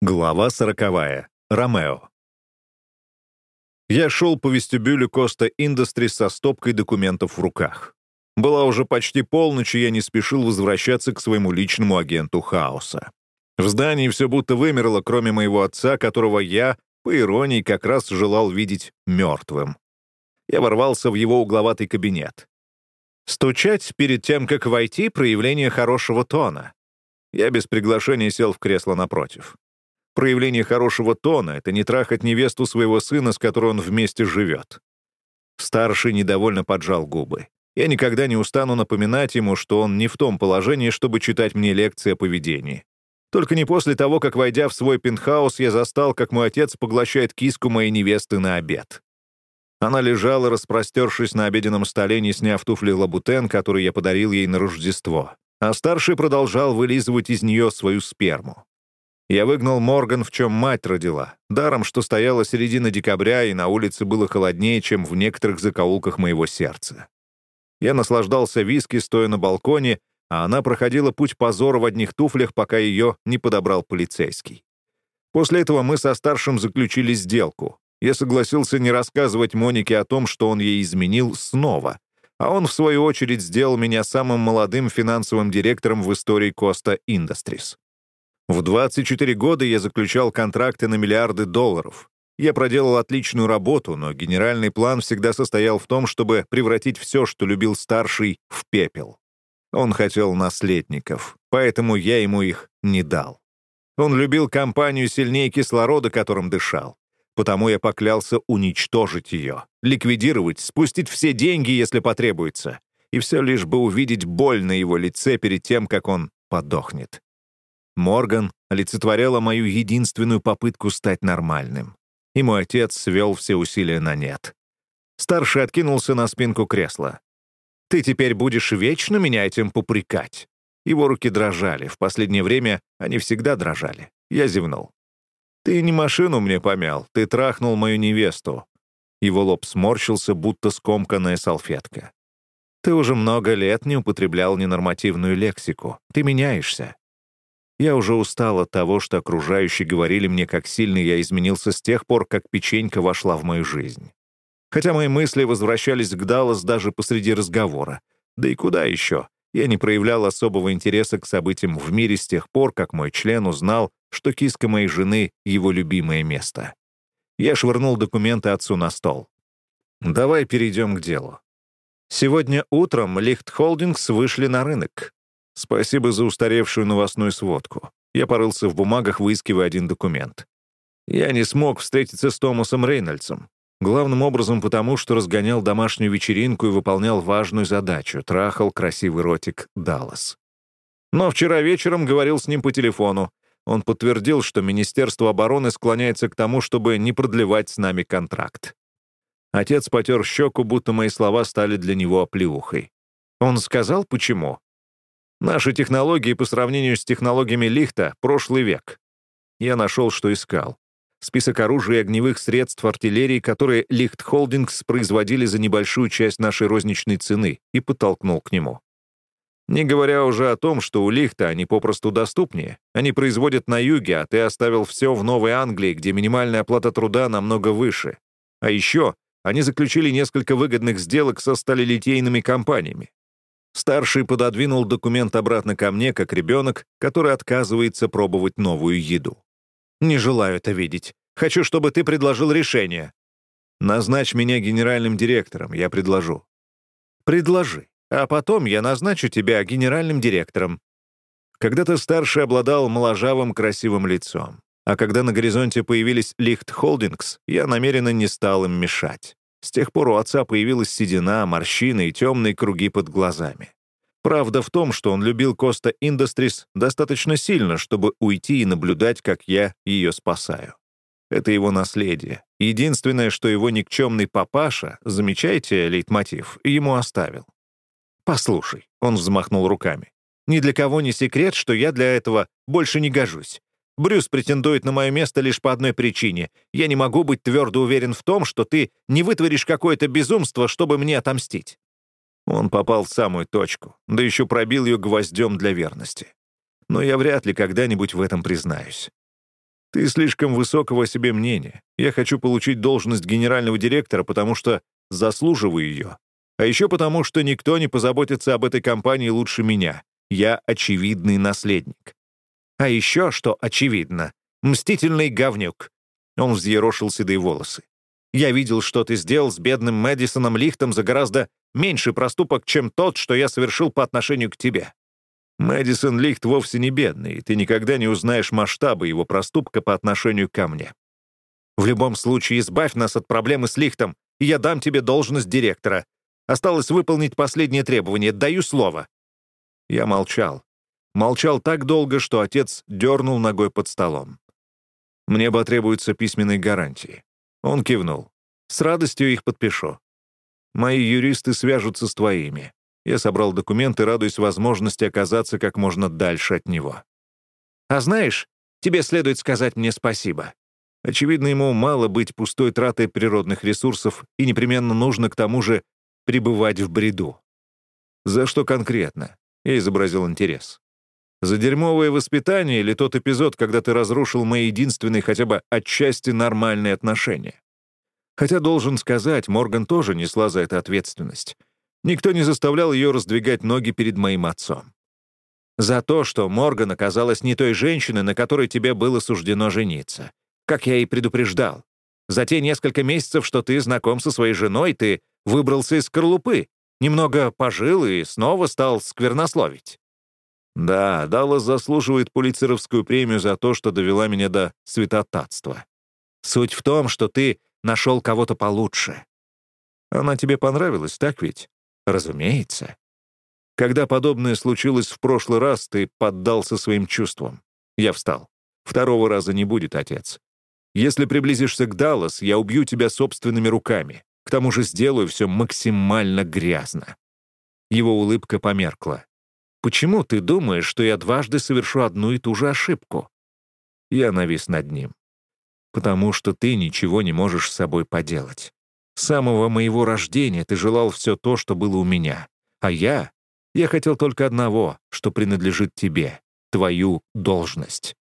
Глава сороковая. Ромео. Я шел по вестибюлю Коста Industries со стопкой документов в руках. Была уже почти полночь, и я не спешил возвращаться к своему личному агенту хаоса. В здании все будто вымерло, кроме моего отца, которого я, по иронии, как раз желал видеть мертвым. Я ворвался в его угловатый кабинет. Стучать перед тем, как войти, проявление хорошего тона. Я без приглашения сел в кресло напротив. Проявление хорошего тона — это не трахать невесту своего сына, с которой он вместе живет. Старший недовольно поджал губы. Я никогда не устану напоминать ему, что он не в том положении, чтобы читать мне лекции о поведении. Только не после того, как, войдя в свой пентхаус, я застал, как мой отец поглощает киску моей невесты на обед. Она лежала, распростершись на обеденном столе, не сняв туфли лабутен, который я подарил ей на Рождество. А старший продолжал вылизывать из нее свою сперму. Я выгнал Морган, в чем мать родила. Даром, что стояла середина декабря, и на улице было холоднее, чем в некоторых закоулках моего сердца. Я наслаждался виски, стоя на балконе, а она проходила путь позора в одних туфлях, пока ее не подобрал полицейский. После этого мы со старшим заключили сделку. Я согласился не рассказывать Монике о том, что он ей изменил снова, а он, в свою очередь, сделал меня самым молодым финансовым директором в истории Коста Industries. В 24 года я заключал контракты на миллиарды долларов. Я проделал отличную работу, но генеральный план всегда состоял в том, чтобы превратить все, что любил старший, в пепел. Он хотел наследников, поэтому я ему их не дал. Он любил компанию сильнее кислорода, которым дышал. Потому я поклялся уничтожить ее, ликвидировать, спустить все деньги, если потребуется. И все лишь бы увидеть боль на его лице перед тем, как он подохнет. Морган олицетворяла мою единственную попытку стать нормальным. И мой отец свел все усилия на нет. Старший откинулся на спинку кресла. «Ты теперь будешь вечно меня этим попрекать?» Его руки дрожали. В последнее время они всегда дрожали. Я зевнул. «Ты не машину мне помял, ты трахнул мою невесту». Его лоб сморщился, будто скомканная салфетка. «Ты уже много лет не употреблял ненормативную лексику. Ты меняешься. Я уже устал от того, что окружающие говорили мне, как сильно я изменился с тех пор, как печенька вошла в мою жизнь. Хотя мои мысли возвращались к Даллас даже посреди разговора. Да и куда еще? Я не проявлял особого интереса к событиям в мире с тех пор, как мой член узнал, что киска моей жены — его любимое место. Я швырнул документы отцу на стол. «Давай перейдем к делу. Сегодня утром Лихт Холдингс вышли на рынок. Спасибо за устаревшую новостную сводку. Я порылся в бумагах, выискивая один документ. Я не смог встретиться с Томасом Рейнольдсом. Главным образом потому, что разгонял домашнюю вечеринку и выполнял важную задачу — трахал красивый ротик Даллас. Но вчера вечером говорил с ним по телефону. Он подтвердил, что Министерство обороны склоняется к тому, чтобы не продлевать с нами контракт. Отец потер щеку, будто мои слова стали для него оплеухой. Он сказал, почему? Наши технологии по сравнению с технологиями Лихта — прошлый век. Я нашел, что искал. Список оружия и огневых средств артиллерии, которые Лихт Холдингс производили за небольшую часть нашей розничной цены, и подтолкнул к нему. Не говоря уже о том, что у Лихта они попросту доступнее. Они производят на юге, а ты оставил все в Новой Англии, где минимальная оплата труда намного выше. А еще они заключили несколько выгодных сделок со сталелитейными компаниями. Старший пододвинул документ обратно ко мне, как ребенок, который отказывается пробовать новую еду. «Не желаю это видеть. Хочу, чтобы ты предложил решение». «Назначь меня генеральным директором, я предложу». «Предложи, а потом я назначу тебя генеральным директором». Когда-то старший обладал моложавым красивым лицом, а когда на горизонте появились Лихт Холдингс, я намеренно не стал им мешать. С тех пор у отца появилась седина, морщины и темные круги под глазами. Правда в том, что он любил Коста Industries достаточно сильно, чтобы уйти и наблюдать, как я ее спасаю. Это его наследие. Единственное, что его никчемный папаша, замечайте лейтмотив, ему оставил. «Послушай», — он взмахнул руками, «ни для кого не секрет, что я для этого больше не гожусь. Брюс претендует на мое место лишь по одной причине. Я не могу быть твердо уверен в том, что ты не вытворишь какое-то безумство, чтобы мне отомстить». Он попал в самую точку, да еще пробил ее гвоздем для верности. Но я вряд ли когда-нибудь в этом признаюсь. Ты слишком высокого себе мнения. Я хочу получить должность генерального директора, потому что заслуживаю ее. А еще потому, что никто не позаботится об этой компании лучше меня. Я очевидный наследник. А еще, что очевидно, мстительный говнюк. Он взъерошил седые волосы. Я видел, что ты сделал с бедным Мэдисоном Лихтом за гораздо меньший проступок, чем тот, что я совершил по отношению к тебе. Мэдисон Лихт вовсе не бедный, и ты никогда не узнаешь масштабы его проступка по отношению ко мне. В любом случае, избавь нас от проблемы с Лихтом, и я дам тебе должность директора. Осталось выполнить последнее требование, даю слово». Я молчал. Молчал так долго, что отец дернул ногой под столом. «Мне потребуются письменные гарантии». Он кивнул. «С радостью их подпишу. Мои юристы свяжутся с твоими. Я собрал документы, радуясь возможности оказаться как можно дальше от него. «А знаешь, тебе следует сказать мне спасибо. Очевидно, ему мало быть пустой тратой природных ресурсов и непременно нужно к тому же пребывать в бреду. За что конкретно? Я изобразил интерес. За дерьмовое воспитание или тот эпизод, когда ты разрушил мои единственные хотя бы отчасти нормальные отношения? Хотя, должен сказать, Морган тоже несла за это ответственность. Никто не заставлял ее раздвигать ноги перед моим отцом. За то, что Морган оказалась не той женщиной, на которой тебе было суждено жениться. Как я и предупреждал. За те несколько месяцев, что ты знаком со своей женой, ты выбрался из скорлупы, немного пожил и снова стал сквернословить. Да, Даллас заслуживает полицеровскую премию за то, что довела меня до святотатства. Суть в том, что ты нашел кого-то получше. Она тебе понравилась, так ведь? Разумеется. Когда подобное случилось в прошлый раз, ты поддался своим чувствам. Я встал. Второго раза не будет, отец. Если приблизишься к Даллас, я убью тебя собственными руками. К тому же сделаю все максимально грязно». Его улыбка померкла. «Почему ты думаешь, что я дважды совершу одну и ту же ошибку?» Я навис над ним. «Потому что ты ничего не можешь с собой поделать. С самого моего рождения ты желал все то, что было у меня. А я... Я хотел только одного, что принадлежит тебе, твою должность.